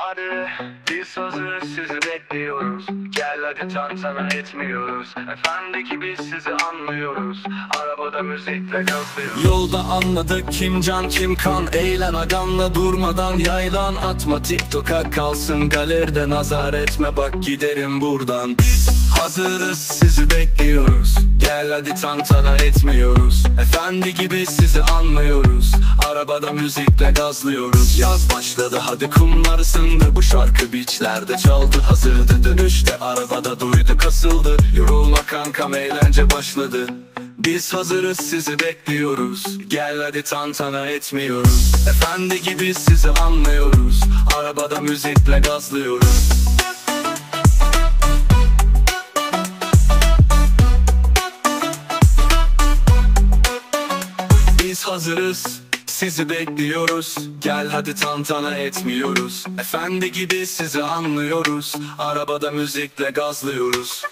Hadi biz hazırız sizi bekliyoruz. Gel hadi tantana etmiyoruz. Efendi gibi sizi anlıyoruz. Arabada müzikle gazlıyoruz Yolda anladık kim can kim kan. Eğlen aganla durmadan yaylan Atma. TikTok'a kalsın galeride nazar etme. Bak giderim buradan. Biz hazırız sizi bekliyoruz. Gel hadi tantana etmiyoruz Efendi gibi sizi anlıyoruz. Arabada müzikle gazlıyoruz. Yaz başladı hadi kumlar ısındı. Bu şarkı beachlerde çaldı Hazırdı. Dönüşte arabada duydu kasıldı. Yorulma kankam eğlence başladı. Biz hazırız sizi bekliyoruz. Gel hadi tantana etmiyoruz. Efendi gibi sizi anlıyoruz. Arabada müzikle gazlıyoruz hazırız. Sizi bekliyoruz. Gel hadi tantana etmiyoruz. Efendi gibi sizi anlıyoruz. Arabada müzikle gazlıyoruz.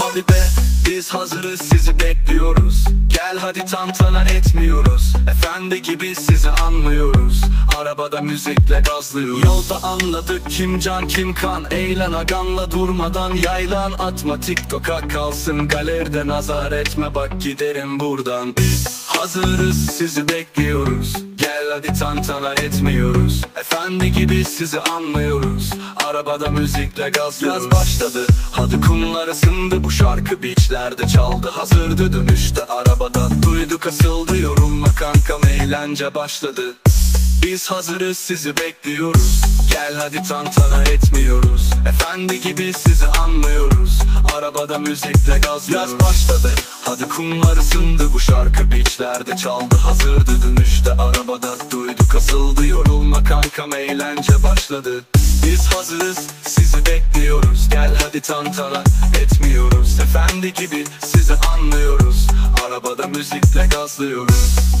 Hadi be biz hazırız sizi bekliyoruz. Gel hadi tantana etmiyoruz. Efendi gibi sizi anlıyoruz Arabada müzikle gazlıyoruz. Yolda anladık kim can kim kan. Eğlen aganla durmadan yaylan Atma. TikTok'a kalsın galeride nazar etme. Bak giderim buradan. Biz hazırız sizi bekliyoruz. Gel hadi tantana etmiyoruz. Efendi gibi sizi anlıyoruz. Arabada müzikle gazlıyoruz. Yaz başladı hadi kumlar ısındı. Bu şarkı beachlerde çaldı Hazırdı. Dönüşte arabada Duyduk asıldı yorulma kankam eğlence başladı biz hazırız sizi bekliyoruz. Gel hadi tantana etmiyoruz. Efendi gibi sizi anlıyoruz. Arabada müzikle gazlıyoruz Yaz başladı. Hadi kumlar ısındı Bu şarkı beachlerde çaldı. Hazırdı dönüşte arabada Duyduk asıldı. Yorulma kankam eğlence başladı. Biz hazırız sizi bekliyoruz. Gel hadi tantana etmiyoruz. Efendi gibi sizi anlıyoruz. Arabada müzikle gazlıyoruz